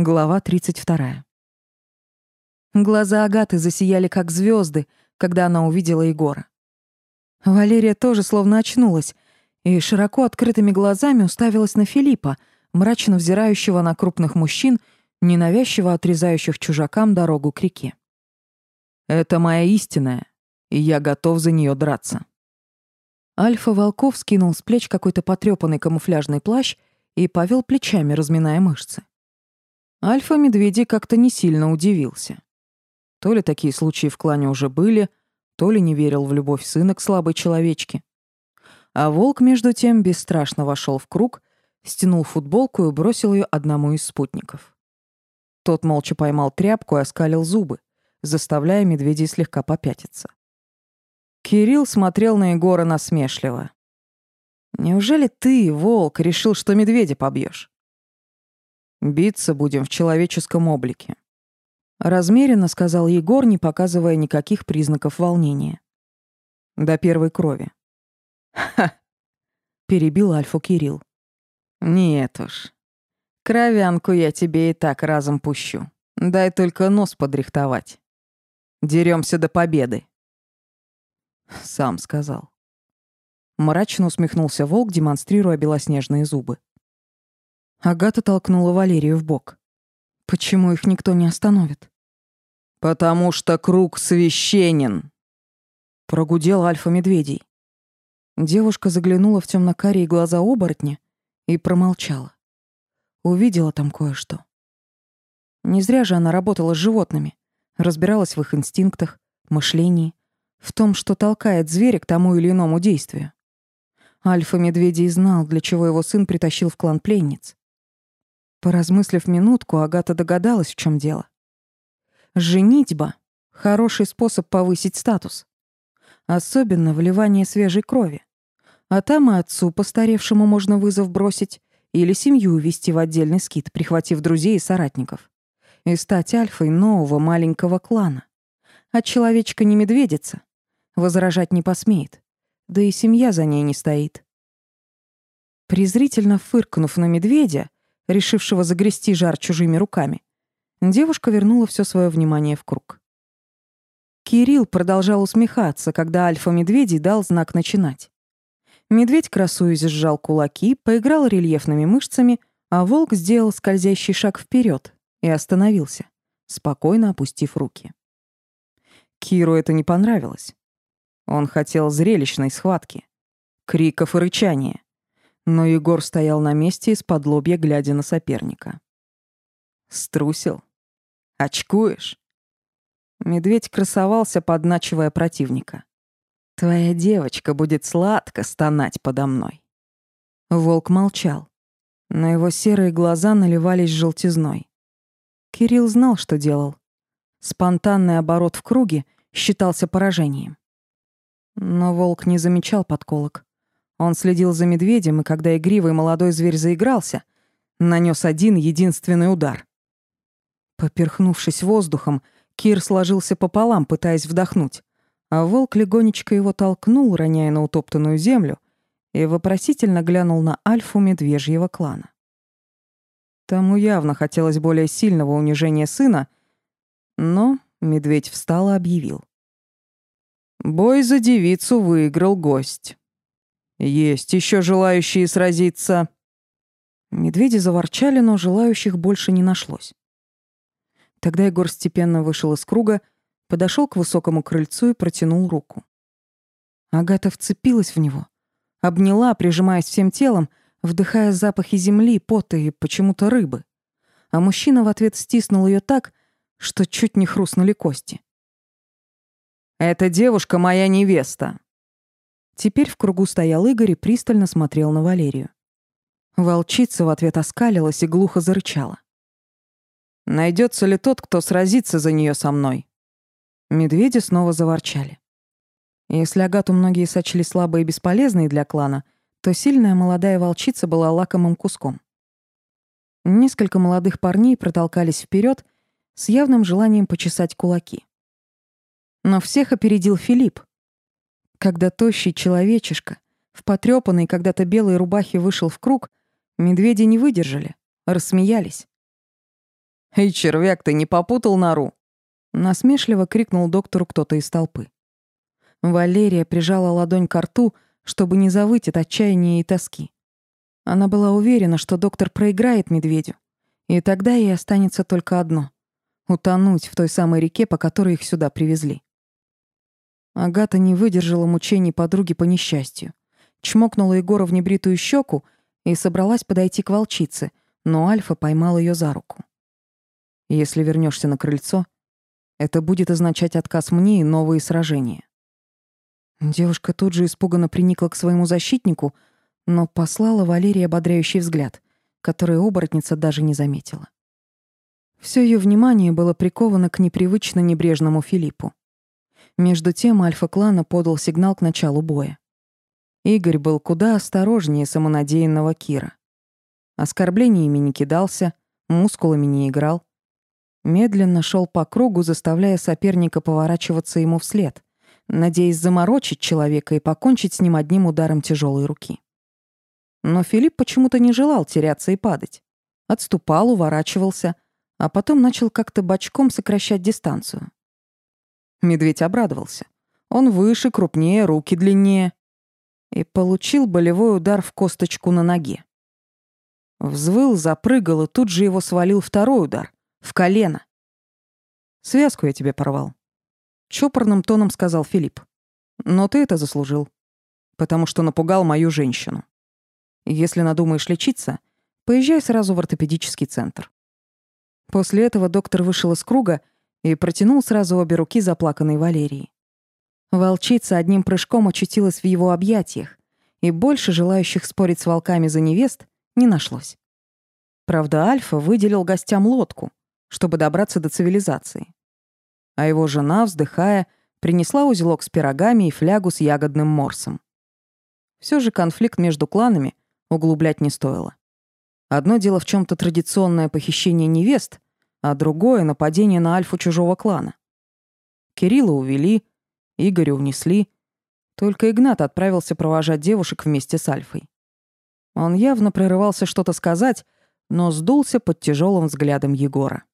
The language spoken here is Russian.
Глава 32. Глаза Агаты засияли как звезды, когда она увидела Егора. Валерия тоже словно очнулась и широко открытыми глазами уставилась на Филиппа, мрачно взирающего на крупных мужчин, ненавязчиво отрезающих чужакам дорогу к реке. «Это моя истинная, и я готов за нее драться». Альфа Волков скинул с плеч какой-то потрёпанный камуфляжный плащ и повел плечами, разминая мышцы. Альфа-медведей как-то не сильно удивился. То ли такие случаи в клане уже были, то ли не верил в любовь сына к слабой человечке. А волк, между тем, бесстрашно вошел в круг, стянул футболку и бросил ее одному из спутников. Тот молча поймал тряпку и оскалил зубы, заставляя медведей слегка попятиться. Кирилл смотрел на Егора насмешливо. «Неужели ты, волк, решил, что медведя побьешь? Биться будем в человеческом облике. Размеренно сказал Егор, не показывая никаких признаков волнения. До первой крови. Ха! Перебил Альфу Кирилл. Нет уж. Кровянку я тебе и так разом пущу. Дай только нос подрихтовать. Деремся до победы. Сам сказал. Мрачно усмехнулся волк, демонстрируя белоснежные зубы. Агата толкнула Валерию в бок. Почему их никто не остановит? Потому что круг священен. Прогудел альфа-медведей. Девушка заглянула в темно-карие глаза оборотня и промолчала. Увидела там кое-что. Не зря же она работала с животными, разбиралась в их инстинктах, мышлении, в том, что толкает зверя к тому или иному действию. Альфа-медведей знал, для чего его сын притащил в клан пленниц. Поразмыслив минутку, Агата догадалась, в чем дело. Женитьба — хороший способ повысить статус. Особенно вливание свежей крови. А там и отцу постаревшему можно вызов бросить или семью увести в отдельный скит, прихватив друзей и соратников. И стать альфой нового маленького клана. А человечка не медведица. Возражать не посмеет. Да и семья за ней не стоит. Презрительно фыркнув на медведя, решившего загрести жар чужими руками, девушка вернула все свое внимание в круг. Кирилл продолжал усмехаться, когда альфа-медведей дал знак начинать. Медведь, красуясь, сжал кулаки, поиграл рельефными мышцами, а волк сделал скользящий шаг вперед и остановился, спокойно опустив руки. Киру это не понравилось. Он хотел зрелищной схватки, криков и рычания. Но Егор стоял на месте из-под лобья, глядя на соперника. «Струсил? Очкуешь?» Медведь красовался, подначивая противника. «Твоя девочка будет сладко стонать подо мной». Волк молчал, но его серые глаза наливались желтизной. Кирилл знал, что делал. Спонтанный оборот в круге считался поражением. Но волк не замечал подколок. Он следил за медведем, и когда игривый молодой зверь заигрался, нанес один единственный удар. Поперхнувшись воздухом, Кир сложился пополам, пытаясь вдохнуть, а волк легонечко его толкнул, роняя на утоптанную землю, и вопросительно глянул на альфу медвежьего клана. Тому явно хотелось более сильного унижения сына, но медведь встал и объявил. Бой за девицу выиграл гость. Есть еще желающие сразиться. Медведи заворчали, но желающих больше не нашлось. Тогда Егор степенно вышел из круга, подошел к высокому крыльцу и протянул руку. Агата вцепилась в него, обняла, прижимаясь всем телом, вдыхая запахи земли, пота и почему-то рыбы. А мужчина в ответ стиснул ее так, что чуть не хрустнули кости. «Эта девушка моя невеста», Теперь в кругу стоял Игорь и пристально смотрел на Валерию. Волчица в ответ оскалилась и глухо зарычала. Найдется ли тот, кто сразится за нее со мной?» Медведи снова заворчали. Если Агату многие сочли слабой и бесполезной для клана, то сильная молодая волчица была лакомым куском. Несколько молодых парней протолкались вперед с явным желанием почесать кулаки. Но всех опередил Филипп, когда тощий человечишка в потрёпанной когда-то белой рубахе вышел в круг, медведи не выдержали, рассмеялись. «Эй, червяк, ты не попутал нору?» Насмешливо крикнул доктору кто-то из толпы. Валерия прижала ладонь к рту, чтобы не завыть от отчаяния и тоски. Она была уверена, что доктор проиграет медведю, и тогда ей останется только одно — утонуть в той самой реке, по которой их сюда привезли. Агата не выдержала мучений подруги по несчастью. Чмокнула Егора в небритую щеку и собралась подойти к волчице, но Альфа поймал ее за руку. «Если вернешься на крыльцо, это будет означать отказ мне и новые сражения». Девушка тут же испуганно приникла к своему защитнику, но послала Валерии ободряющий взгляд, который оборотница даже не заметила. Все ее внимание было приковано к непривычно небрежному Филиппу. Между тем альфа-клана подал сигнал к началу боя. Игорь был куда осторожнее самонадеянного Кира. Оскорблениями не кидался, мускулами не играл. Медленно шел по кругу, заставляя соперника поворачиваться ему вслед, надеясь заморочить человека и покончить с ним одним ударом тяжелой руки. Но Филипп почему-то не желал теряться и падать. Отступал, уворачивался, а потом начал как-то бочком сокращать дистанцию. Медведь обрадовался. Он выше, крупнее, руки длиннее. И получил болевой удар в косточку на ноге. Взвыл, запрыгал, и тут же его свалил второй удар. В колено. «Связку я тебе порвал», — чопорным тоном сказал Филипп. «Но ты это заслужил, потому что напугал мою женщину. Если надумаешь лечиться, поезжай сразу в ортопедический центр». После этого доктор вышел из круга и протянул сразу обе руки заплаканной Валерии. Волчица одним прыжком очутилась в его объятиях, и больше желающих спорить с волками за невест не нашлось. Правда, Альфа выделил гостям лодку, чтобы добраться до цивилизации. А его жена, вздыхая, принесла узелок с пирогами и флягу с ягодным морсом. Все же конфликт между кланами углублять не стоило. Одно дело в чем то традиционное похищение невест, а другое — нападение на альфу чужого клана. Кирилла увели, Игоря унесли. Только Игнат отправился провожать девушек вместе с Альфой. Он явно прерывался что-то сказать, но сдулся под тяжелым взглядом Егора.